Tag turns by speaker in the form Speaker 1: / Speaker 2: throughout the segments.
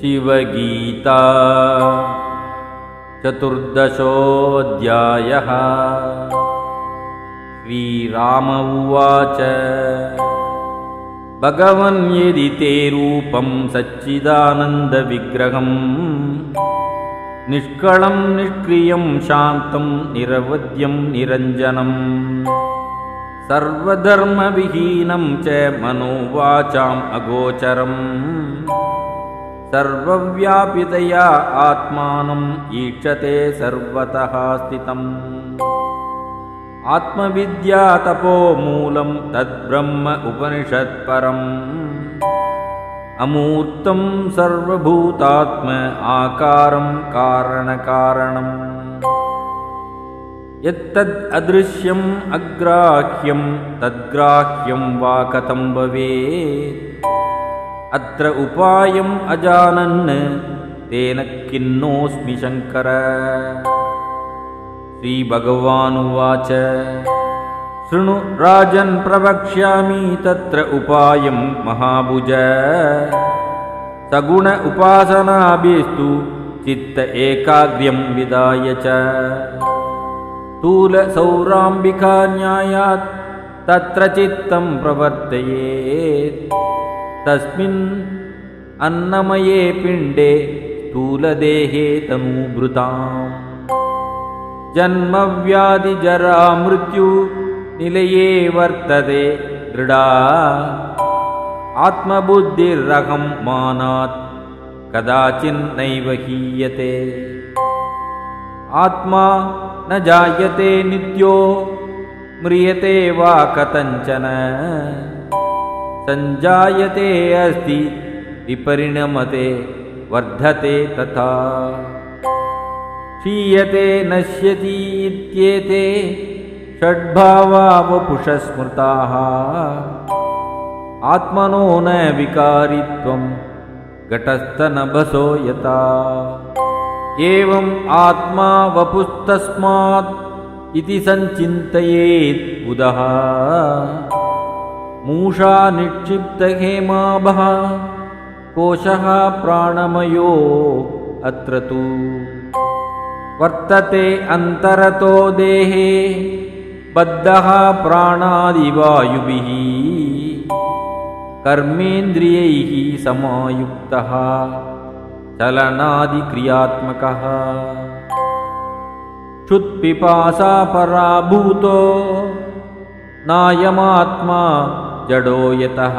Speaker 1: शिवगीता। चतुर्दशोऽध्यायः। श्रीराम उवाच। भगवन् यदि ते रूपं सच्चिदानन्दविग्रहम् निष्कळं निष्क्रियं शान्तं निरवद्यं निरञ्जनम्। सर्वधर्मविहीनं च मनोवाचाम् अगोचरम् सर्वव्यापितया आत्मानम् ईक्षते सर्वतः स्थितम्। आत्मविद्यातपोमूलं तद्ब्रह्म उपनिषत्परम्। अमूर्तं सर्वभूतात्म आकारं कारणकारणम्। यत्तद् अदृश्यम् अग्राह्यं तद्ग्राह्यं वा कथं भवेत् अत्र उपायम् अजानन् तेन किन्नोऽस्मि शङ्कर। श्रीभगवानुवाच। शृणु राजन् प्रवक्ष्यामि तत्र उपायं महाभुज। सगुण उपासनाभिस्तु चित्त एकाग्र्यं विदाय च। न्यायात् तत्र चित्तं प्रवर्तयेत् तस्मिन् अन्नमये पिण्डे स्थूलदेहे तनूभृताम् जन्मव्याधिजरा मृत्यु निलये वर्तते दृढा। आत्मबुद्धिरहं मानात् कदाचिन्नैव हीयते। आत्मा न जायते नित्यो म्रियते वा कथञ्चन सञ्जायते अस्ति विपरिणमते वर्धते तथा। क्षीयते नश्यति इत्येते षड्भावावपुषस्मृताः। आत्मनो न विकारित्वं घटस्थनभसो यथा। एवम् आत्मा वपुस्तस्मात् इति सञ्चिन्तयेत् बुधः मूषा निक्षिप्तहेमाभः कोशः प्राणमयो अत्र तु। वर्तते अन्तरतो देहे बद्धः प्राणादिवायुभिः कर्मेन्द्रियैः समायुक्तः चलनादिक्रियात्मकः। क्षुत्पिपासा पराभूतो नायमात्मा जडो यतः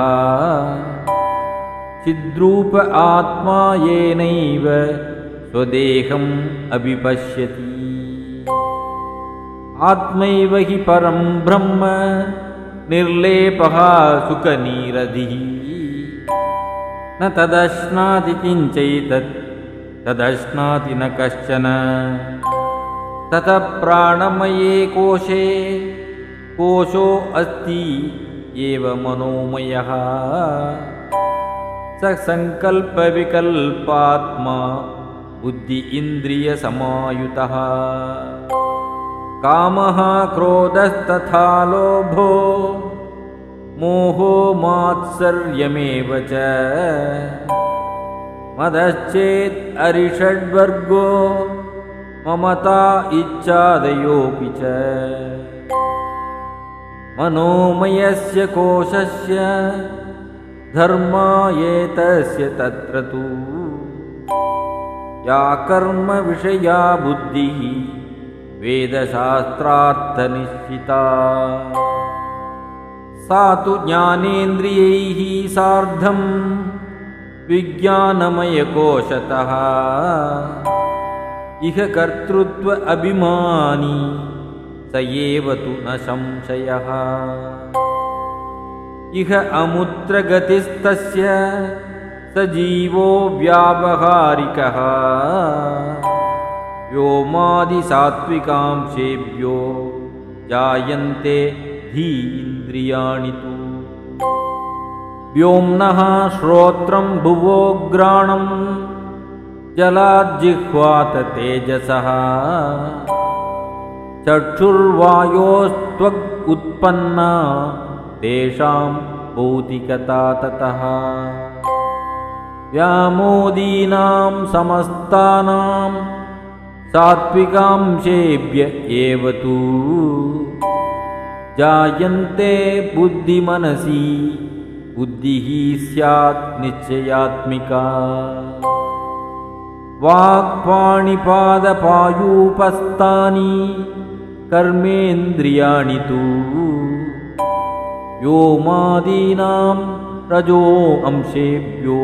Speaker 1: चिद्रूप आत्मा येनैव स्वदेहम् अभिपश्यति। आत्मैव हि परं ब्रह्म निर्लेपः सुखनीरधिः। न तदश्नाति किञ्चैतत् तदश्नाति न कश्चन। ततः प्राणमये कोशे कोशो अस्ति एव मनोमयः। स सङ्कल्पविकल्पात्मा बुद्धि इन्द्रियसमायुतः। कामः क्रोधस्तथा लोभो मोहो मात्सर्यमेव च। मदश्चेत् अरिषड्वर्गो ममता इच्छादयोऽपि च मनोमयस्य कोशस्य धर्मा एतस्य तत्र तु। या कर्मविषया बुद्धिः वेदशास्त्रार्थनिश्चिता। सा तु ज्ञानेन्द्रियैः सार्धम् विज्ञानमयकोशतः। इह कर्तृत्व अभिमानी स एव तु न संशयः। इह अमुत्रगतिस्तस्य स जीवो व्यावहारिकः। व्योमादिसात्विकांशेभ्यो जायन्ते धीन्द्रियाणि तु। व्योम्नः श्रोत्रं भुवोग्राणं जलाज्जिह्वात तेजसः चक्षुर्वायोस्त्वग् उत्पन्ना तेषां भौतिकता ततः व्यामोदीनां समस्तानां सात्विकांशेभ्य एव तु जायन्ते बुद्धिमनसि बुद्धिः स्यात् निश्चयात्मिका। वाक्पाणिपादपायूपस्तानि कर्मेन्द्रियाणि तु। व्योमादीनां रजो अंशेभ्यो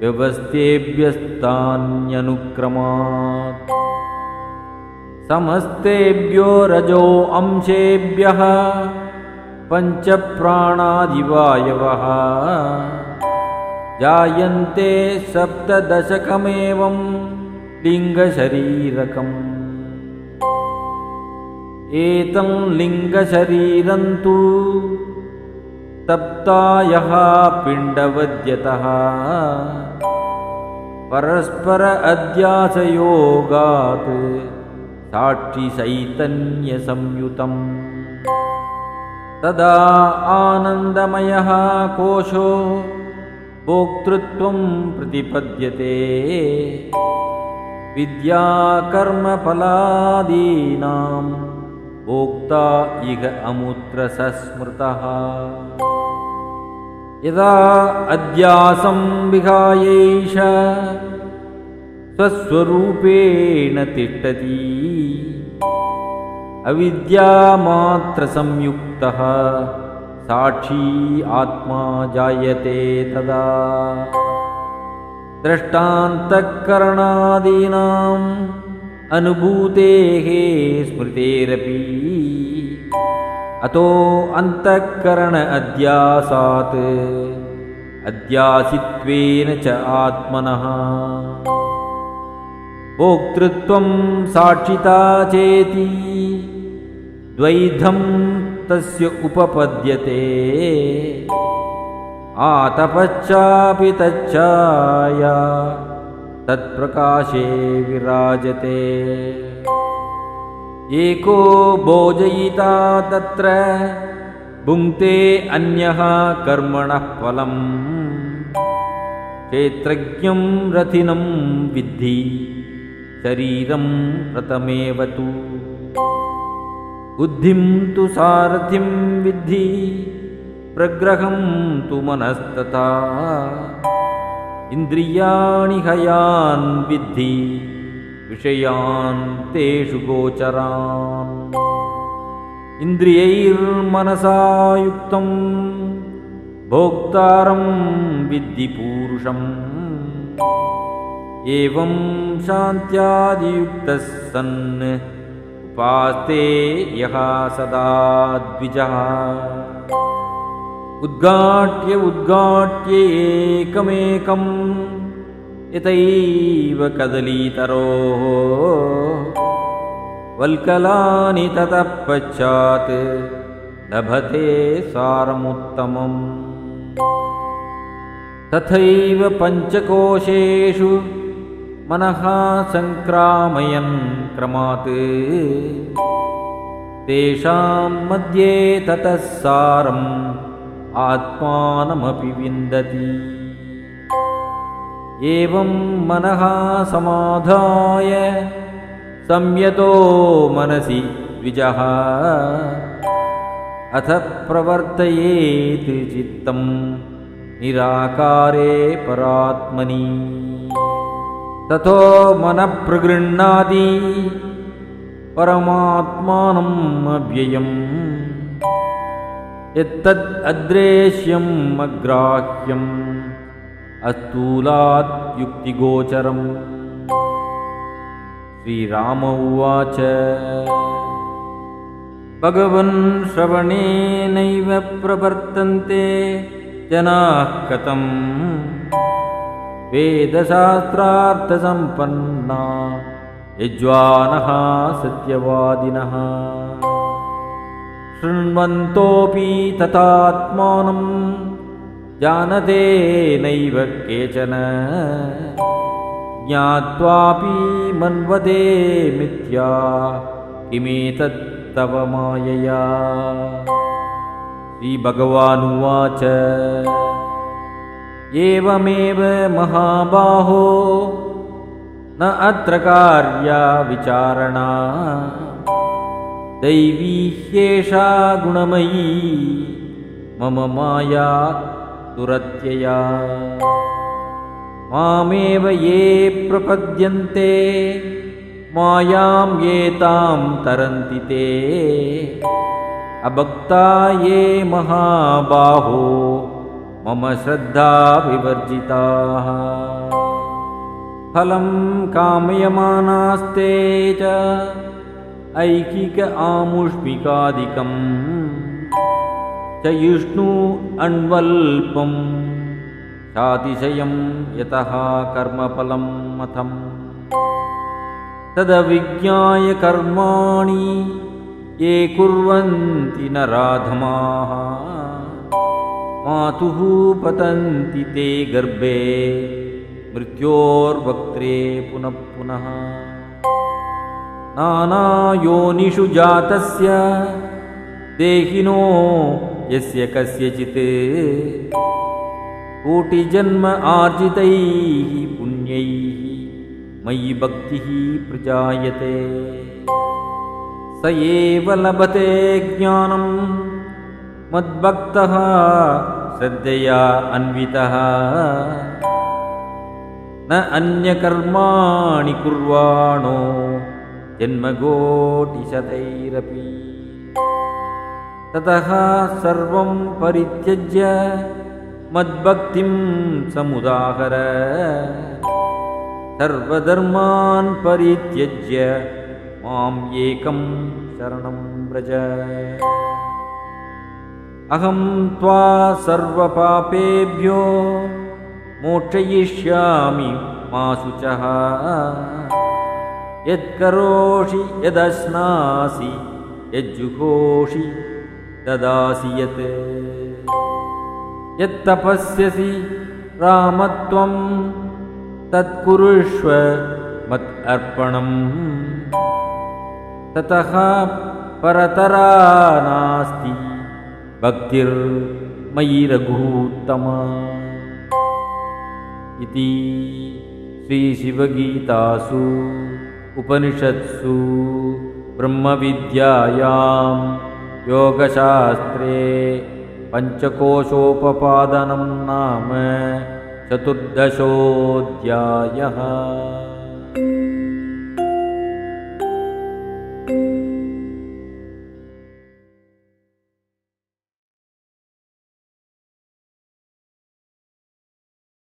Speaker 1: व्यवस्थेभ्यस्तान्यनुक्रमात्। समस्तेभ्यो रजो अंशेभ्यः पञ्चप्राणादिवायवः। जायन्ते सप्तदशकमेवं लिङ्गशरीरकम् एतं लिङ्गशरीरं तु तप्तायः पिण्डवद्यतः। परस्पर अध्यासयोगात् साक्षिचैतन्यसंयुतम् तदा आनन्दमयः कोशो भोक्तृत्वं प्रतिपद्यते। विद्याकर्मफलादीनां भोक्ता इह अमुत्रसस्मृतः। यदा अध्यासं विहायैष स्वस्वरूपेण तिष्ठति अविद्यामात्रसंयुक्तः साक्षी आत्मा जायते तदा। द्रष्टान्तःकरणादीनाम् अनुभूतेः स्मृतेरपि। अतो अन्तःकरण अध्यासात् अध्यासित्वेन च आत्मनः। भोक्तृत्वं साक्षिता चेति द्वैधं तस्य उपपद्यते। आतपश्चापि तच्चाया तत्प्रकाशे विराजते। एको भोजयिता तत्र भुङ्क्ते अन्यः कर्मणः फलम्। क्षेत्रज्ञं रथिनं विद्धि शरीरं रतमेव तु। बुद्धिं तु सारथिं विद्धि प्रग्रहं तु मनस्तथा इन्द्रियाणि हयान् विद्धि विषयान् तेषु गोचरान्। इन्द्रियैर्मनसा युक्तं भोक्तारं विद्धि पूरुषम्। एवं शान्त्यादियुक्तः सन् उपास्ते यः सदा द्विजः उद्घाट्य उद्घाट्य एकमेकम् यतैव कदलीतरोः। वल्कलानि ततः पश्चात् लभते सारमुत्तमम्। तथैव पञ्चकोशेषु मनः सङ्क्रामयन् क्रमात्। तेषां मध्ये ततः सारम् आत्मानमपि विन्दति। एवं मनः समाधाय संयतो मनसि द्विजः। अथ प्रवर्तयेत् चित्तं निराकारे परात्मनि। ततो मनप्रगृह्णाति परमात्मानम् अव्ययम् यत्तद् अद्रेश्यम् अग्राह्यम् अस्तूलात् युक्तिगोचरम्। श्रीराम उवाच। भगवन् श्रवणेनैव प्रवर्तन्ते जनाः कथम्। वेदशास्त्रार्थसम्पन्ना यज्वानः सत्यवादिनः शृण्वन्तोऽपि तथात्मानं जानते नैव केचन। ज्ञात्वापि मन्वते मिथ्या। किमेतत्तव मायया? श्रीभगवानुवाच। एवमेव महाबाहो। न अत्र कार्या विचारणा दैवी ह्येषा गुणमयी मम माया दुरत्यया। मामेव ये प्रपद्यन्ते मायां एतां तरन्ति ते। अभक्ता ये महाबाहो मम श्रद्धाविवर्जिताः फलं कामयमानास्ते च ऐकिक आमुष्मिकादिकम्। च युष्णु अन्वल्पम्। चातिशयं यतः कर्मफलं मथम्। तदविज्ञाय कर्माणि ये कुर्वन्ति न राधमाः। मातुः पतन्ति ते गर्भे मृत्योर्वक्त्रे पुनः पुनः नानायोनिषु जातस्य देहिनो यस्य कस्यचित् कोटिजन्म आर्जितैः पुण्यैः मयि भक्तिः प्रजायते। स एव लभते ज्ञानम् मद्भक्तः श्रद्धया अन्वितः। न अन्यकर्माणि कुर्वाणो जन्मगोटिशतैरपि ततः सर्वं परित्यज्य मद्भक्तिं समुदाहर। सर्वधर्मान् परित्यज्य माम् एकं शरणं व्रज। अहं त्वा सर्वपापेभ्यो मोक्षयिष्यामि मा शुचः यत्करोषि यदश्नासि यज्जुहोषि ददासि यत्। यत्तपस्यसि रामत्वं तत्कुरुष्व मत् अर्पणम् ततः परतरा नास्ति भक्तिर्मयि रघूत्तमा इति श्रीशिवगीतासु उपनिषत्सु ब्रह्मविद्यायां योगशास्त्रे पञ्चकोशोपपादनं नाम चतुर्दशोऽध्यायः